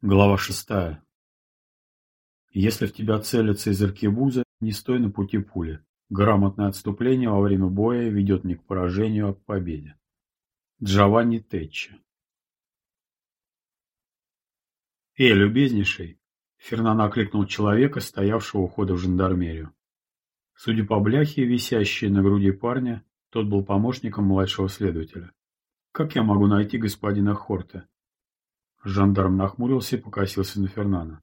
Глава шестая. Если в тебя целятся из аркебуза, не стой на пути пули. Грамотное отступление во время боя ведет не к поражению, а к победе. Джованни Тетчи. «Эй, любезнейший!» Фернан окликнул человека, стоявшего у входа в жандармерию. Судя по бляхе, висящей на груди парня, тот был помощником младшего следователя. «Как я могу найти господина Хорта?» Жандарм нахмурился и покосился на Фернана.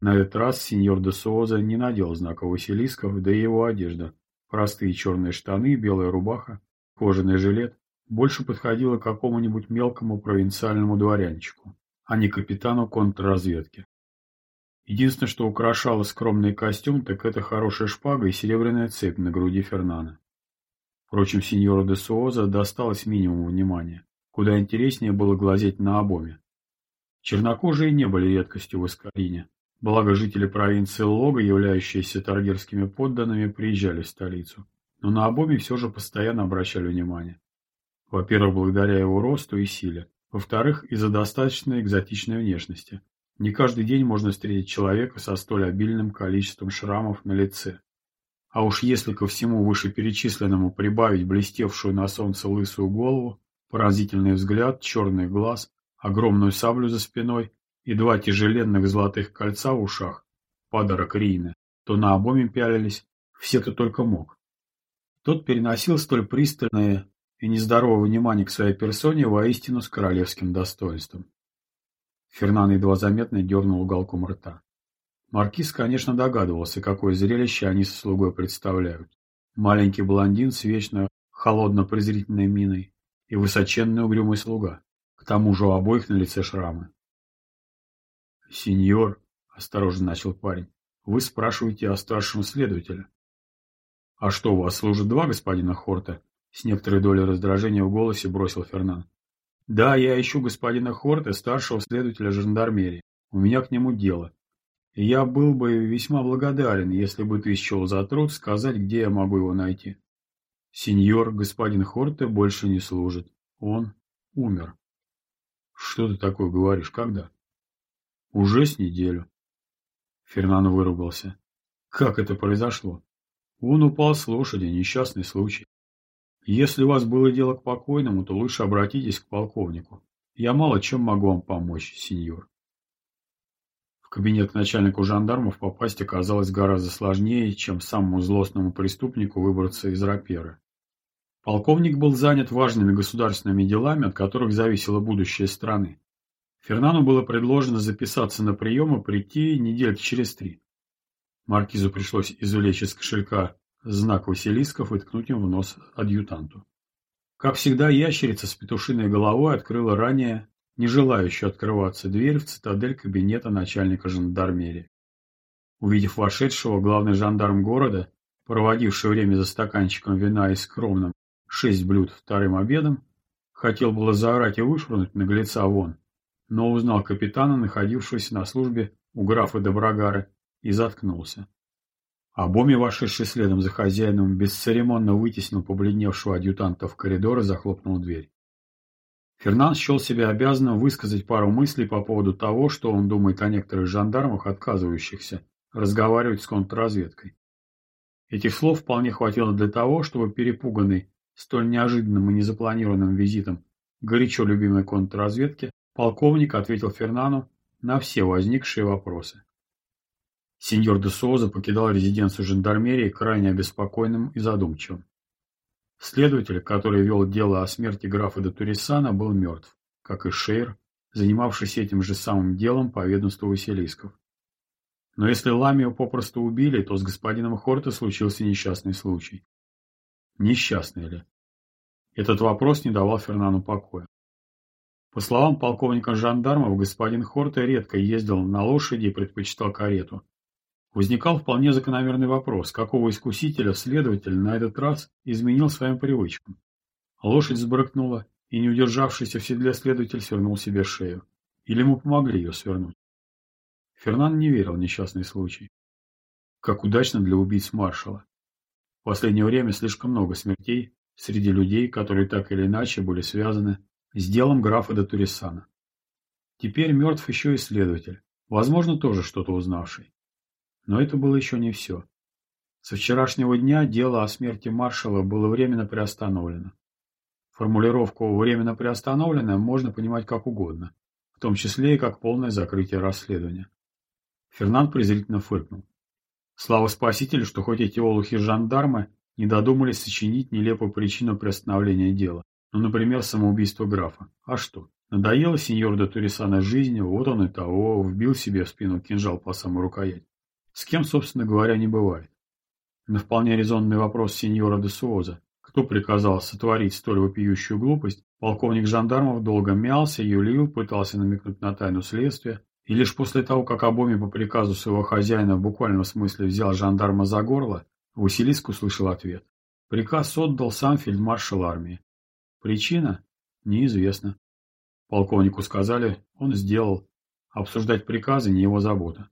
На этот раз сеньор де Суоза не надел знака Василисков, да и его одежда. Простые черные штаны, белая рубаха, кожаный жилет больше подходила какому-нибудь мелкому провинциальному дворянчику, а не капитану контрразведки. Единственное, что украшало скромный костюм, так это хорошая шпага и серебряная цепь на груди Фернана. Впрочем, сеньору де Суоза досталось минимум внимания. Куда интереснее было глазеть на обоме. Чернокожие не были редкостью в Искарине. Благо жители провинции Лога, являющиеся таргерскими подданными, приезжали в столицу. Но на обоме все же постоянно обращали внимание. Во-первых, благодаря его росту и силе. Во-вторых, из-за достаточно экзотичной внешности. Не каждый день можно встретить человека со столь обильным количеством шрамов на лице. А уж если ко всему вышеперечисленному прибавить блестевшую на солнце лысую голову, поразительный взгляд, черный глаз, огромную саблю за спиной и два тяжеленных золотых кольца в ушах, подарок Рины, то на обоме пялились все, кто только мог. Тот переносил столь пристальное и нездоровое внимание к своей персоне воистину с королевским достоинством. Фернан едва заметно дернул уголком рта. Маркиз, конечно, догадывался, какое зрелище они со слугой представляют. Маленький блондин с вечно холодно-презрительной миной и высоченный угрюмый слуга. К тому же у обоих на лице шрамы. «Сеньор», — осторожно начал парень, — «вы спрашиваете о старшем следователе». «А что, у вас служат два господина Хорта?» С некоторой долей раздражения в голосе бросил Фернан. «Да, я ищу господина Хорта, старшего следователя жандармерии. У меня к нему дело. Я был бы весьма благодарен, если бы ты счел за труд сказать, где я могу его найти». «Сеньор, господин Хорте больше не служит. Он умер». Что ты такое говоришь? Когда? Уже с неделю. Фернандо выругался. Как это произошло? Он упал с лошади, несчастный случай. Если у вас было дело к покойному, то лучше обратитесь к полковнику. Я мало чем могу вам помочь, сеньор. В кабинет к начальнику жандармов попасть оказалось гораздо сложнее, чем самому злостному преступнику выбраться из раперы. Полковник был занят важными государственными делами, от которых зависело будущее страны. Фернану было предложено записаться на прием и прийти недельки через три. Маркизу пришлось извлечь из кошелька знак Василисков и ткнуть им в нос адъютанту. Как всегда, ящерица с петушиной головой открыла ранее не желающую открываться дверь в цитадель кабинета начальника жандармерии. Увидев вошедшего, главный жандарм города, проводивший время за стаканчиком вина и скромным, шесть блюд вторым обедом, хотел было заорать и вышвырнуть наглеца вон, но узнал капитана, находившегося на службе у графа Доброгара, и заткнулся. А Боми, вошедший следом за хозяином, бесцеремонно вытеснил побледневшего адъютанта в коридор и захлопнул дверь. Фернан счел себя обязанным высказать пару мыслей по поводу того, что он думает о некоторых жандармах, отказывающихся разговаривать с контрразведкой. Этих слов вполне хватило для того, чтобы перепуганный столь неожиданным и незапланированным визитом горячо любимой контрразведки, полковник ответил Фернану на все возникшие вопросы. Сеньор де Соза покидал резиденцию жандармерии крайне обеспокоенным и задумчивым. Следователь, который вел дело о смерти графа де Турисана, был мертв, как и Шейр, занимавшийся этим же самым делом по ведомству Василисков. Но если Ламию попросту убили, то с господином Хорте случился несчастный случай. Несчастный ли? Этот вопрос не давал Фернану покоя. По словам полковника жандармов, господин Хорте редко ездил на лошади и предпочитал карету. Возникал вполне закономерный вопрос, какого искусителя следователь на этот раз изменил своим привычкам. Лошадь сбрыкнула, и не удержавшийся в седле следователь свернул себе шею. Или ему помогли ее свернуть. Фернан не верил в несчастный случай. Как удачно для убийц маршала. В последнее время слишком много смертей среди людей, которые так или иначе были связаны с делом графа де Турисана. Теперь мертв еще и следователь, возможно, тоже что-то узнавший. Но это было еще не все. Со вчерашнего дня дело о смерти маршала было временно приостановлено. Формулировку «временно приостановлено» можно понимать как угодно, в том числе и как полное закрытие расследования. Фернанд презрительно фыркнул. Слава спасителю, что хоть эти олухи-жандармы не додумались сочинить нелепую причину приостановления дела. Ну, например, самоубийство графа. А что? Надоело сеньор де Турисана жизнь, вот он и того, вбил себе в спину кинжал по самой рукоять. С кем, собственно говоря, не бывает. На вполне резонный вопрос сеньора де Суоза, кто приказал сотворить столь вопиющую глупость, полковник жандармов долго мялся, юлил, пытался намекнуть на тайну следствия, и лишь после того, как Обоми по приказу своего хозяина в буквальном смысле взял жандарма за горло, Василиск услышал ответ. Приказ отдал сам фельдмаршал армии. Причина? Неизвестна. Полковнику сказали, он сделал. Обсуждать приказы не его забота.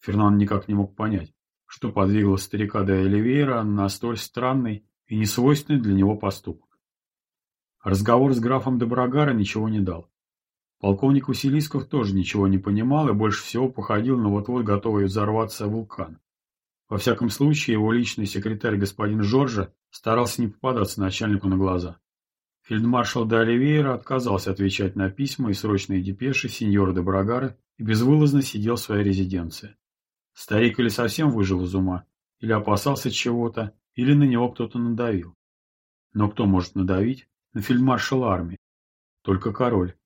Фернан никак не мог понять, что подвигло старика де Оливейра на столь странный и несвойственный для него поступок. Разговор с графом де Брагара ничего не дал. Полковник Василисков тоже ничего не понимал и больше всего походил на вот-вот готовый взорваться вулкан. Во всяком случае, его личный секретарь господин Жоржа старался не попадаться начальнику на глаза. Фельдмаршал де отказался отвечать на письма и срочные депеши сеньора де Брагара и безвылазно сидел в своей резиденции. Старик или совсем выжил из ума, или опасался чего-то, или на него кто-то надавил. Но кто может надавить на фельдмаршала армии? Только король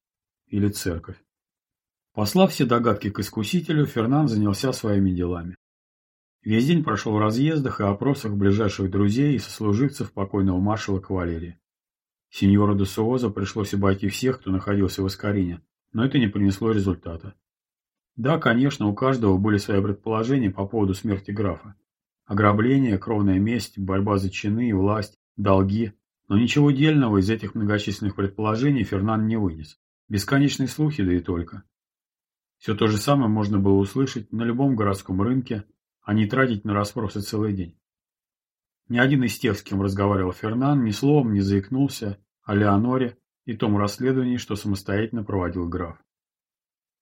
или церковь. Послав все догадки к искусителю, Фернан занялся своими делами. Весь день прошел в разъездах и опросах ближайших друзей и сослуживцев покойного маршала кавалерии. Сеньору де Суоза пришлось обойти всех, кто находился в Искарине, но это не принесло результата. Да, конечно, у каждого были свои предположения по поводу смерти графа. Ограбление, кровная месть, борьба за чины, власть, долги. Но ничего дельного из этих многочисленных предположений Фернан не вынес. Бесконечные слухи, да и только. Все то же самое можно было услышать на любом городском рынке, а не тратить на расспросы целый день. Ни один из тех, с кем разговаривал Фернан, ни словом не заикнулся о Леоноре и том расследовании, что самостоятельно проводил граф.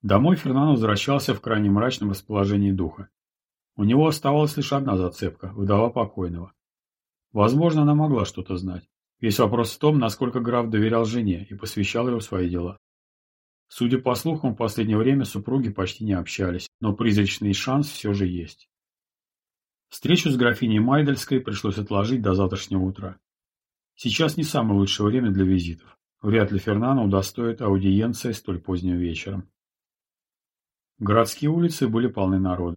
Домой Фернан возвращался в крайне мрачном расположении духа. У него оставалась лишь одна зацепка – вдова покойного. Возможно, она могла что-то знать. Весь вопрос в том, насколько граф доверял жене и посвящал ее в свои дела. Судя по слухам, в последнее время супруги почти не общались, но призрачный шанс все же есть. Встречу с графиней Майдельской пришлось отложить до завтрашнего утра. Сейчас не самое лучшее время для визитов. Вряд ли Фернана удостоит аудиенция столь поздним вечером. Городские улицы были полны народа.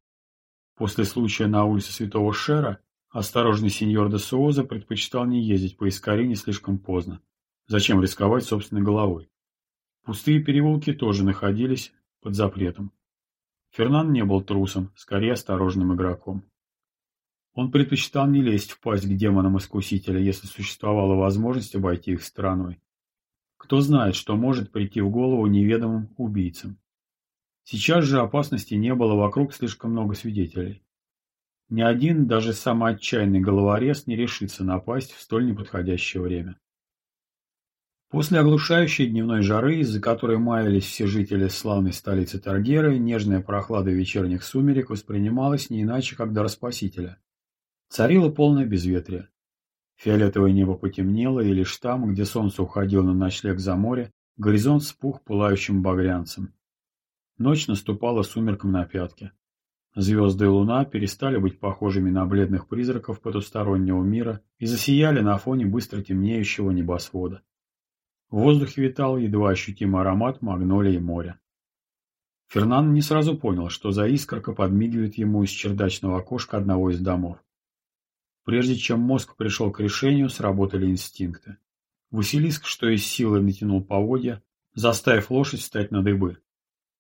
После случая на улице Святого Шера осторожный сеньор де Суоза предпочитал не ездить по Искарине слишком поздно. Зачем рисковать собственной головой? Пустые переулки тоже находились под запретом. Фернан не был трусом, скорее осторожным игроком. Он предпочитал не лезть в пасть к демонам Искусителя, если существовала возможность обойти их стороной. Кто знает, что может прийти в голову неведомым убийцам. Сейчас же опасности не было, вокруг слишком много свидетелей. Ни один, даже самый отчаянный головорез не решится напасть в столь неподходящее время. После оглушающей дневной жары, из-за которой маялись все жители славной столицы Таргеры, нежная прохлада вечерних сумерек воспринималась не иначе, как дар Спасителя. Царило полное безветрие. Фиолетовое небо потемнело, и лишь там, где солнце уходило на ночлег за море, горизонт спух пылающим багрянцем. Ночь наступала сумерком на пятки. Звезды и луна перестали быть похожими на бледных призраков потустороннего мира и засияли на фоне быстро темнеющего небосвода. В воздухе витал едва ощутимый аромат магнолии и моря. Фернан не сразу понял, что за искорка подмигивает ему из чердачного окошка одного из домов. Прежде чем мозг пришел к решению, сработали инстинкты. Василиск, что из силы натянул поводья, заставив лошадь встать на дыбы.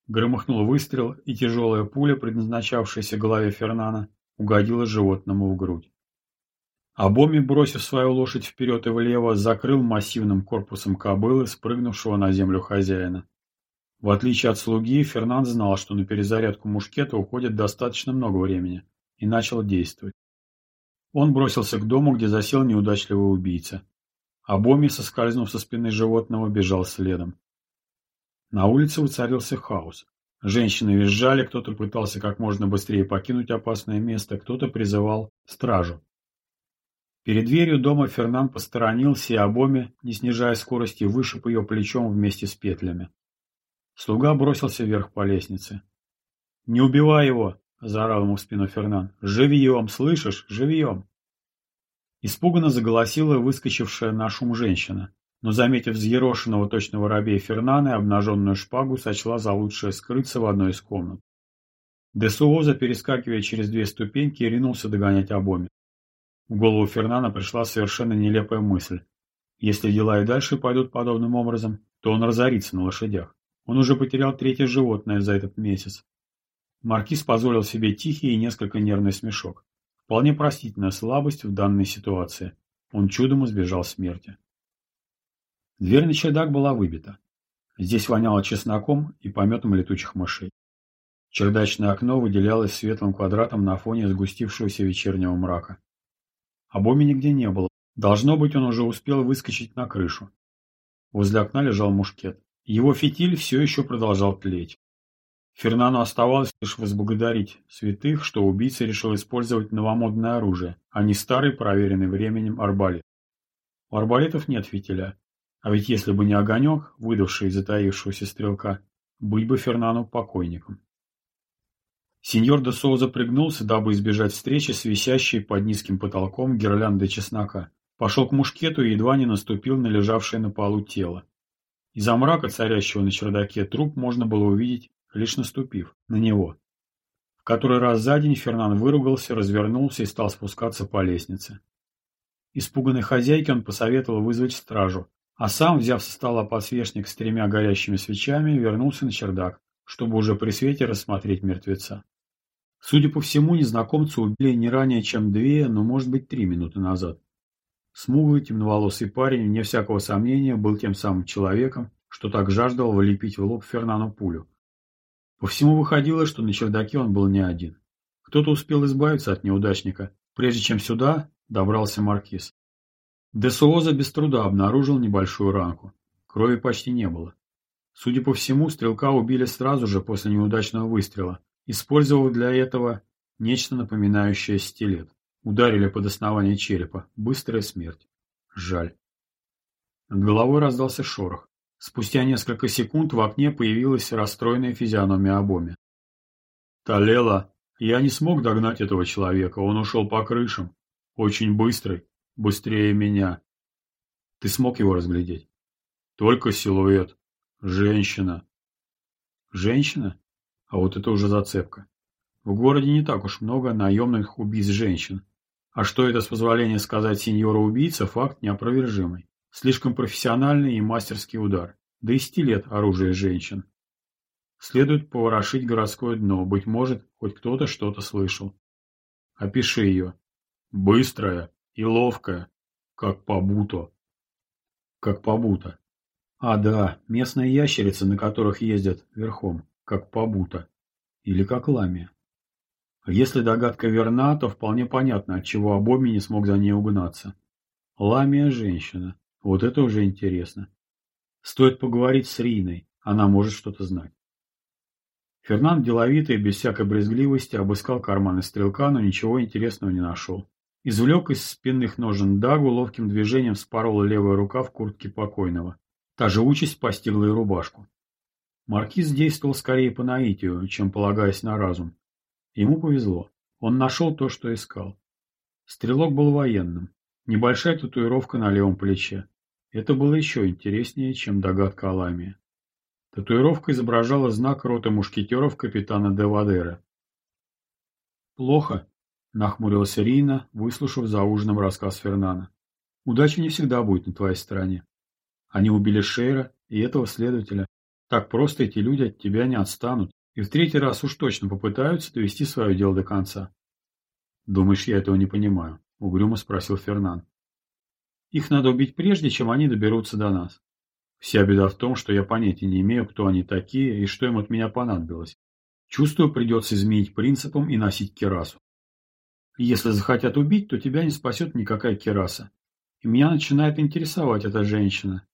Громыхнул выстрел, и тяжелая пуля, предназначавшаяся голове Фернана, угодила животному в грудь. Абоми, бросив свою лошадь вперед и влево, закрыл массивным корпусом кобылы, спрыгнувшего на землю хозяина. В отличие от слуги, Фернан знал, что на перезарядку мушкета уходит достаточно много времени, и начал действовать. Он бросился к дому, где засел неудачливый убийца. А Боми, соскользнув со спины животного, бежал следом. На улице воцарился хаос. Женщины визжали, кто-то пытался как можно быстрее покинуть опасное место, кто-то призывал стражу. Перед дверью дома Фернан посторонился и обоме, не снижая скорости, вышиб ее плечом вместе с петлями. Слуга бросился вверх по лестнице. «Не убивай его!» — заорал ему в спину Фернан. «Живьем, слышишь? Живьем!» Испуганно заголосила выскочившая на шум женщина но, заметив взъерошенного точно воробей Фернана обнаженную шпагу, сочла за лучшее скрыться в одной из комнат. Десуоза, перескакивая через две ступеньки, ринулся догонять обоми. В голову Фернана пришла совершенно нелепая мысль. Если дела и дальше пойдут подобным образом, то он разорится на лошадях. Он уже потерял третье животное за этот месяц. Маркиз позволил себе тихий и несколько нервный смешок. Вполне простительная слабость в данной ситуации. Он чудом избежал смерти. Дверь на чердак была выбита. Здесь воняло чесноком и пометом летучих мышей. Чердачное окно выделялось светлым квадратом на фоне сгустившегося вечернего мрака. Обоми нигде не было. Должно быть, он уже успел выскочить на крышу. Возле окна лежал мушкет. Его фитиль все еще продолжал тлеть. Фернану оставалось лишь возблагодарить святых, что убийца решил использовать новомодное оружие, а не старый, проверенный временем арбалет. У арбалетов нет фитиля, а ведь если бы не огонек, выдавший затаившегося стрелка, быть бы Фернану покойником. Сеньор де Соуза пригнулся, дабы избежать встречи с висящей под низким потолком гирляндой чеснока. Пошел к мушкету и едва не наступил на лежавшее на полу тело. Из-за мрака, царящего на чердаке, труп можно было увидеть, лишь наступив на него. В который раз за день Фернан выругался, развернулся и стал спускаться по лестнице. Испуганной хозяйке он посоветовал вызвать стражу, а сам, взяв со стола подсвечник с тремя горящими свечами, вернулся на чердак, чтобы уже при свете рассмотреть мертвеца. Судя по всему, незнакомца убили не ранее, чем две, но, может быть, три минуты назад. Смуглый, темноволосый парень, вне всякого сомнения, был тем самым человеком, что так жаждал влепить в лоб Фернану пулю. По всему выходило, что на чердаке он был не один. Кто-то успел избавиться от неудачника, прежде чем сюда добрался маркиз. Десуоза без труда обнаружил небольшую ранку. Крови почти не было. Судя по всему, стрелка убили сразу же после неудачного выстрела, использовав для этого нечто напоминающее стилет. Ударили под основание черепа. Быстрая смерть. Жаль. Над головой раздался шорох. Спустя несколько секунд в окне появилась расстроенная физиономия Обоми. «Талела, я не смог догнать этого человека, он ушел по крышам. Очень быстрый, Быстрее меня. Ты смог его разглядеть? Только силуэт. Женщина. Женщина? А вот это уже зацепка. В городе не так уж много наемных убийц женщин. А что это, с позволения сказать сеньора-убийца, факт неопровержимый. Слишком профессиональный и мастерский удар. Да и стилет оружия женщин. Следует поворошить городское дно. Быть может, хоть кто-то что-то слышал. Опиши ее. Быстрая, и ловкая, как побуто. Как побуто. А, да, местные ящерицы, на которых ездят верхом, как побуто. Или как ламия. Если догадка верна, то вполне понятно, отчего Абоми не смог за ней угнаться. Ламия – женщина. Вот это уже интересно. Стоит поговорить с Риной, она может что-то знать. Фернанд деловито и без всякой брезгливости обыскал карманы стрелка, но ничего интересного не нашел. Извлек из спинных ножен дагу, ловким движением спорол левая рука в куртке покойного. Та же участь постигла и рубашку. Маркиз действовал скорее по наитию, чем полагаясь на разум. Ему повезло. Он нашел то, что искал. Стрелок был военным. Небольшая татуировка на левом плече. Это было еще интереснее, чем догадка о. Татуировка изображала знак роты мушкетеров капитана де Вадера. «Плохо», Нахмурилась Рина, выслушав за ужином рассказ Фернана. Удача не всегда будет на твоей стороне. Они убили Шейра и этого следователя. Так просто эти люди от тебя не отстанут. И в третий раз уж точно попытаются довести свое дело до конца. Думаешь, я этого не понимаю? Угрюмо спросил Фернан. Их надо убить прежде, чем они доберутся до нас. Вся беда в том, что я понятия не имею, кто они такие и что им от меня понадобилось. Чувствую, придется изменить принципам и носить керасу. Если захотят убить, то тебя не спасет никакая кераса. И меня начинает интересовать эта женщина.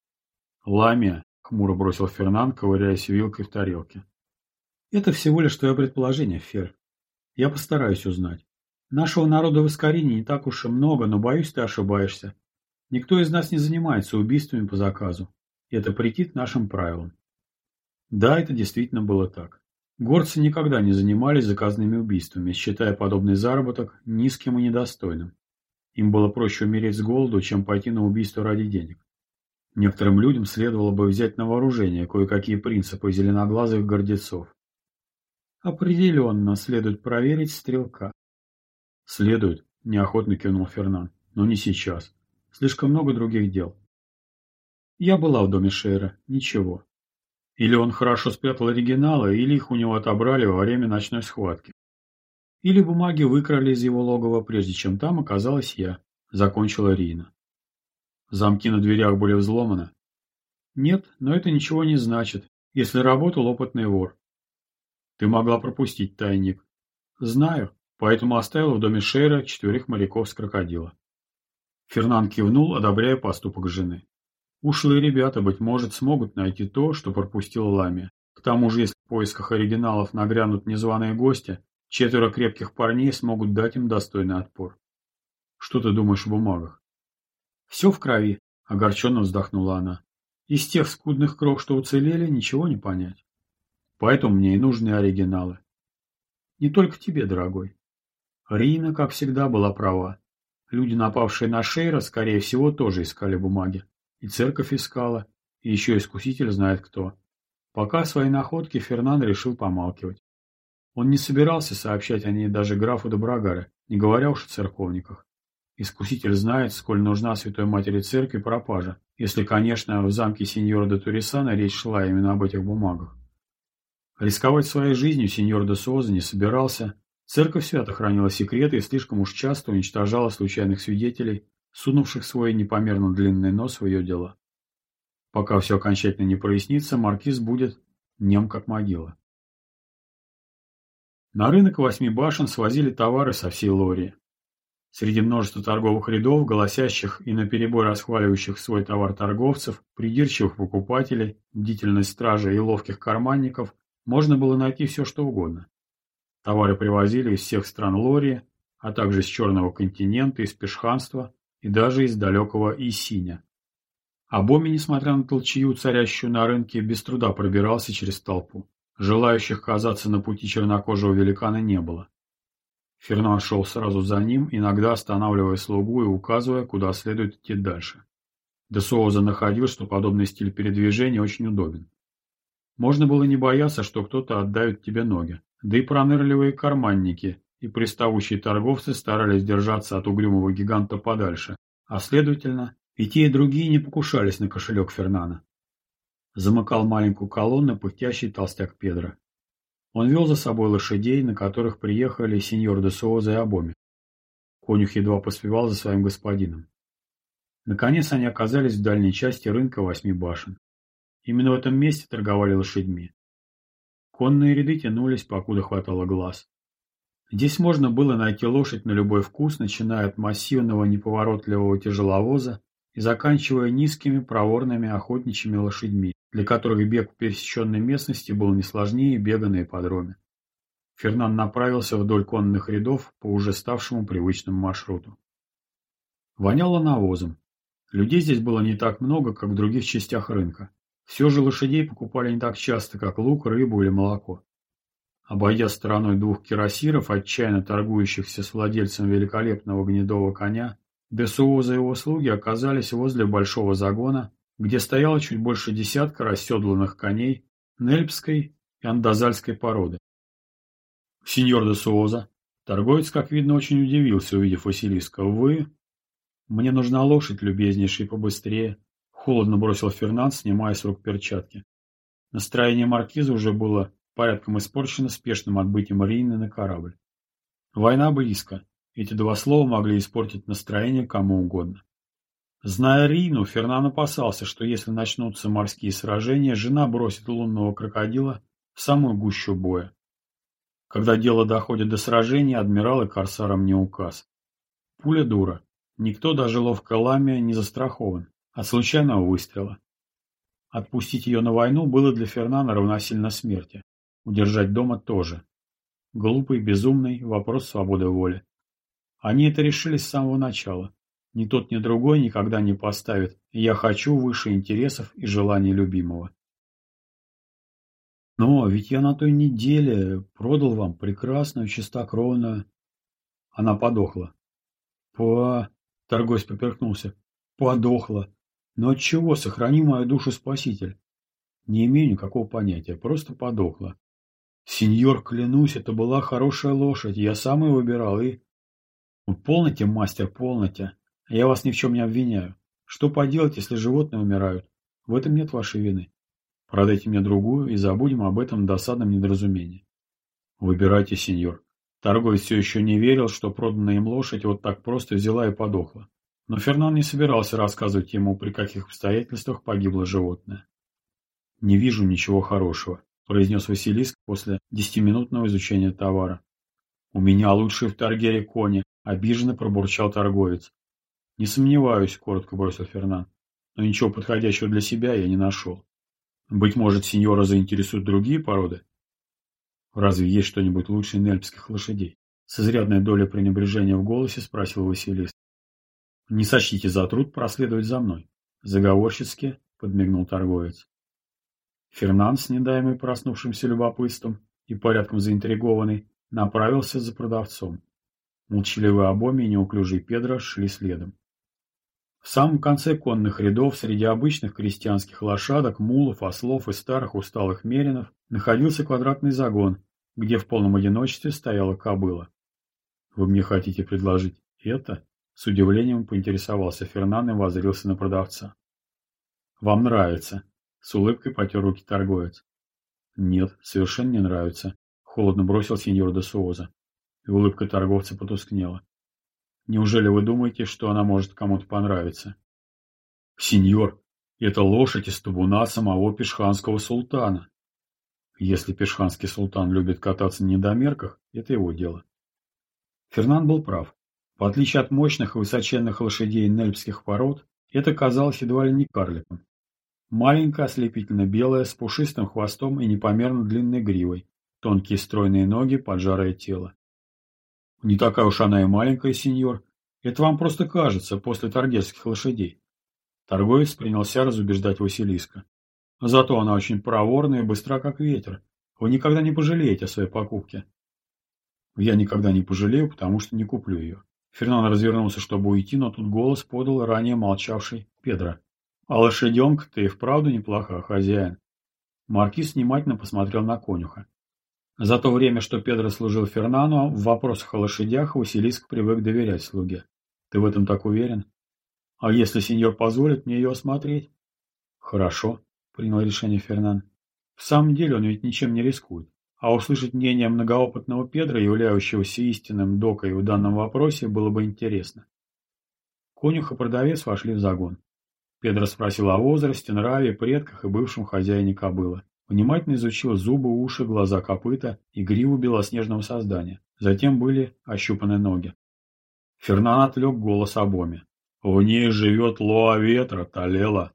Ламия, хмуро бросил Фернан, ковыряясь вилкой в тарелке. Это всего лишь твое предположение, Фер. Я постараюсь узнать. Нашего народа в Искарине не так уж и много, но, боюсь, ты ошибаешься. Никто из нас не занимается убийствами по заказу. Это претит нашим правилам. Да, это действительно было так. Горцы никогда не занимались заказными убийствами, считая подобный заработок низким и недостойным. Им было проще умереть с голоду, чем пойти на убийство ради денег. Некоторым людям следовало бы взять на вооружение кое-какие принципы зеленоглазых гордецов. Определенно следует проверить стрелка. Следует, неохотно кивнул Фернан, но не сейчас. Слишком много других дел. Я была в доме Шейра. Ничего. Или он хорошо спрятал оригиналы, или их у него отобрали во время ночной схватки. Или бумаги выкрали из его логова, прежде чем там оказалась я. Закончила Рина. Замки на дверях были взломаны? Нет, но это ничего не значит, если работал опытный вор. Ты могла пропустить тайник. Знаю, поэтому оставил в доме Шейра четверых моряков с крокодила. Фернан кивнул, одобряя поступок жены. Ушлые ребята, быть может, смогут найти то, что пропустил Ламия. К тому же, если в поисках оригиналов нагрянут незваные гости, четверо крепких парней смогут дать им достойный отпор. Что ты думаешь о бумагах? Все в крови, огорченно вздохнула она. Из тех скудных крох, что уцелели, ничего не понять. Поэтому мне и нужны оригиналы. Не только тебе, дорогой. Рина, как всегда, была права. Люди, напавшие на Шейра, скорее всего, тоже искали бумаги. И церковь искала, и еще искуситель знает кто. Пока свои находки Фернан решил помалкивать. Он не собирался сообщать о ней даже графу Доброгаре, не говоря уж о церковниках. Искуситель знает, сколь нужна Святой Матери Церкви пропажа, если, конечно, в замке сеньора де Турисана речь шла именно об этих бумагах. Рисковать своей жизнью сеньор де Соза не собирался. Церковь свято хранила секреты и слишком уж часто уничтожала случайных свидетелей, сунувших свой непомерно длинный нос в ее дела. Пока все окончательно не прояснится, маркиз будет нем как могила. На рынок восьми башен свозили товары со всей Лории. Среди множества торговых рядов, голосящих и наперебой расхваливающих свой товар торговцев, придирчивых покупателей, бдительность стражи и ловких карманников, можно было найти все, что угодно. Товары привозили из всех стран Лории, а также из Черного континента, из Пешханства и даже из далекого Исиня. А Боми, несмотря на толчью, царящую на рынке, без труда пробирался через толпу. Желающих казаться на пути чернокожего великана не было. Фернан шел сразу за ним, иногда останавливая слугу и указывая, куда следует идти дальше. Де Соуза находил, что подобный стиль передвижения очень удобен. Можно было не бояться, что кто-то отдавит тебе ноги. Да и пронырливые карманники и приставучие торговцы старались держаться от угрюмого гиганта подальше, а следовательно, и те, и другие не покушались на кошелек Фернана. Замыкал маленькую колонну пыхтящий толстяк Педро. Он вел за собой лошадей, на которых приехали сеньор де Суоза и Абоми. Конюх едва поспевал за своим господином. Наконец они оказались в дальней части рынка восьми башен. Именно в этом месте торговали лошадьми. Конные ряды тянулись, покуда хватало глаз. Здесь можно было найти лошадь на любой вкус, начиная от массивного неповоротливого тяжеловоза и заканчивая низкими проворными охотничьими лошадьми, для которых бег в пересеченной местности был не сложнее бега на ипподроме. Фернан направился вдоль конных рядов по уже ставшему привычному маршруту. Воняло навозом. Людей здесь было не так много, как в других частях рынка. Все же лошадей покупали не так часто, как лук, рыбу или молоко. Обойдя стороной двух кирасиров, отчаянно торгующихся с владельцем великолепного гнедого коня, Десуоза и его слуги оказались возле большого загона, где стояло чуть больше десятка расседланных коней нельпской и андазальской породы. «Сеньор Десуоза», торговец, как видно, очень удивился, увидев Василиска, «вы...» «Мне нужна лошадь, любезнейший, побыстрее», Холодно бросил Фернанд, снимая с рук перчатки. Настроение маркиза уже было порядком испорчено спешным отбытием Рейны на корабль. Война близко. Эти два слова могли испортить настроение кому угодно. Зная Рину, Фернан опасался, что если начнутся морские сражения, жена бросит лунного крокодила в самую гущу боя. Когда дело доходит до сражения, адмирал и корсарам не указ. Пуля дура. Никто, даже ловко ламия, не застрахован от случайного выстрела. Отпустить ее на войну было для Фернана равносильно смерти. Удержать дома тоже. Глупый, безумный вопрос свободы воли. Они это решили с самого начала. Ни тот, ни другой никогда не поставит «я хочу» выше интересов и желаний любимого. Но ведь я на той неделе продал вам прекрасную, чистокровную... Она подохла. По... Торговец поперхнулся. Подохла. Но от чего? Сохрани мою душу, спаситель. Не имею никакого понятия, просто подохла. Сеньор, клянусь, это была хорошая лошадь, я сам ее выбирал и... Полноте, мастер, полноте. Я вас ни в чем не обвиняю. Что поделать, если животные умирают? В этом нет вашей вины. Продайте мне другую и забудем об этом досадном недоразумении. Выбирайте, сеньор. Торговец все еще не верил, что проданная им лошадь вот так просто взяла и подохла. Но Фернан не собирался рассказывать ему, при каких обстоятельствах погибло животное. «Не вижу ничего хорошего», – произнес Василиск после десятиминутного изучения товара. «У меня лучшие в Таргере кони», – обиженно пробурчал торговец. «Не сомневаюсь», – коротко бросил Фернан. «Но ничего подходящего для себя я не нашел. Быть может, сеньора заинтересуют другие породы? Разве есть что-нибудь лучше нельпских лошадей? С изрядной долей пренебрежения в голосе спросил Василист. Не сочтите за труд проследовать за мной. Заговорщицки подмигнул торговец. Фернанд, с недаемой проснувшимся любопытством и порядком заинтригованный, направился за продавцом. Молчаливый Абоми и неуклюжий Педро шли следом. В самом конце конных рядов среди обычных крестьянских лошадок, мулов, ослов и старых усталых меринов находился квадратный загон, где в полном одиночестве стояла кобыла. «Вы мне хотите предложить это?» С удивлением поинтересовался Фернан и воззрился на продавца. «Вам нравится?» С улыбкой потер руки торговец. «Нет, совершенно не нравится», — холодно бросил сеньор де Суоза. И улыбка торговца потускнела. Неужели вы думаете, что она может кому-то понравиться? Сеньор, это лошадь из табуна самого пешханского султана. Если пешханский султан любит кататься на недомерках, это его дело. Фернан был прав. В отличие от мощных и высоченных лошадей нельпских пород, это казалось едва ли не карликом. Маленькая, ослепительно белая, с пушистым хвостом и непомерно длинной гривой, тонкие стройные ноги, поджарое тело. Не такая уж она и маленькая, сеньор. Это вам просто кажется, после торгельских лошадей. Торговец принялся разубеждать Василиска. Зато она очень проворная и быстра, как ветер. Вы никогда не пожалеете о своей покупке. Я никогда не пожалею, потому что не куплю ее. Фернан развернулся, чтобы уйти, но тут голос подал ранее молчавший Педро. А лошаденка-то и вправду неплоха, хозяин. Маркиз внимательно посмотрел на конюха. За то время, что Педро служил Фернану, в вопросах о лошадях Василиск привык доверять слуге. Ты в этом так уверен? А если сеньор позволит мне ее осмотреть? Хорошо, принял решение Фернан. В самом деле он ведь ничем не рискует. А услышать мнение многоопытного Педро, являющегося истинным докой в данном вопросе, было бы интересно. Конюх и продавец вошли в загон. Педро спросил о возрасте, нраве, предках и бывшем хозяине кобылы. Внимательно изучил зубы, уши, глаза, копыта и гриву белоснежного создания. Затем были ощупаны ноги. Фернан отвлек голос обоми. «В ней живет лоа ветра, Талела».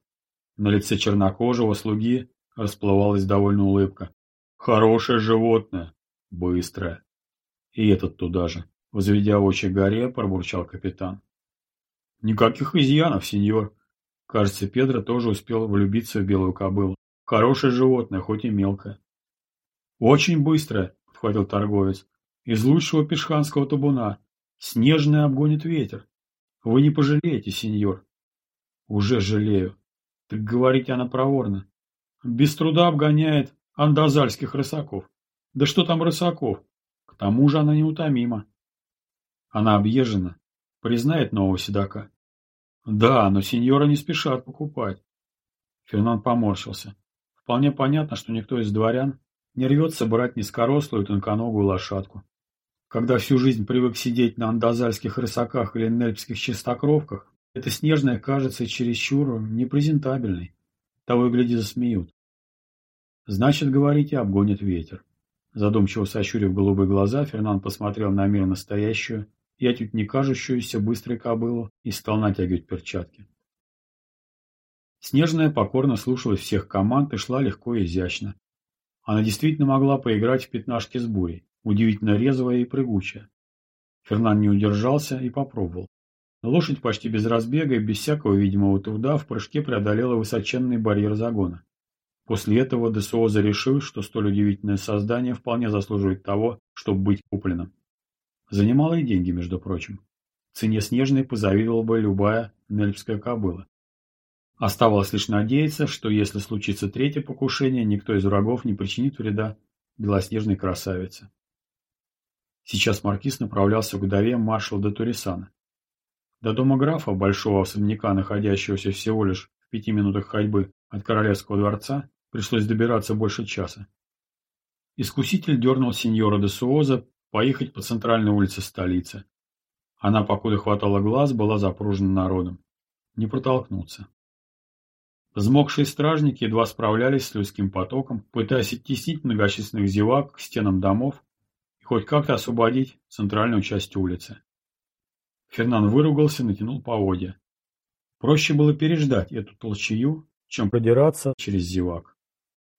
На лице чернокожего слуги расплывалась довольно улыбка. «Хорошее животное. Быстрое». И этот туда же. Возведя очи горе, пробурчал капитан. «Никаких изъянов, сеньор». Кажется, Педро тоже успел влюбиться в белую кобылу. Хорошее животное, хоть и мелкое. Очень быстро, подхватил торговец. Из лучшего пешханского табуна. Снежный обгонит ветер. Вы не пожалеете, сеньор. Уже жалею. Так говорите она проворно. Без труда обгоняет андазальских рысаков. Да что там рысаков? К тому же она неутомима. Она объезжена. Признает нового седока. Да, но сеньора не спешат покупать. Фернан поморщился. Вполне понятно, что никто из дворян не рвется брать низкорослую тонконогую лошадку. Когда всю жизнь привык сидеть на андазальских рысаках или нельпских чистокровках, эта снежная кажется чересчур непрезентабельной. Того и гляди засмеют. Значит, говорите, обгонит ветер. Задумчиво сощурив голубые глаза, Фернан посмотрел на мир настоящую и отнюдь не кажущуюся быстрой кобылу и стал натягивать перчатки. Снежная покорно слушалась всех команд и шла легко и изящно. Она действительно могла поиграть в пятнашки с бурей, удивительно резвая и прыгучая. Фернан не удержался и попробовал. Лошадь почти без разбега и без всякого видимого труда в прыжке преодолела высоченный барьер загона. После этого Десуоза решил, что столь удивительное создание вполне заслуживает того, чтобы быть купленным. За немалые деньги, между прочим. Цене снежной позавидовала бы любая нельпская кобыла. Оставалось лишь надеяться, что если случится третье покушение, никто из врагов не причинит вреда белоснежной красавице. Сейчас маркиз направлялся к вдове маршала де Турисана. До дома графа, большого особняка, находящегося всего лишь в пяти минутах ходьбы от королевского дворца, пришлось добираться больше часа. Искуситель дернул сеньора де Суоза поехать по центральной улице столицы. Она, покуда хватало глаз, была запружена народом. Не протолкнуться. Взмокшие стражники едва справлялись с людским потоком, пытаясь оттеснить многочисленных зевак к стенам домов и хоть как-то освободить центральную часть улицы. Фернан выругался, натянул поводья. Проще было переждать эту толчею, чем продираться через зевак.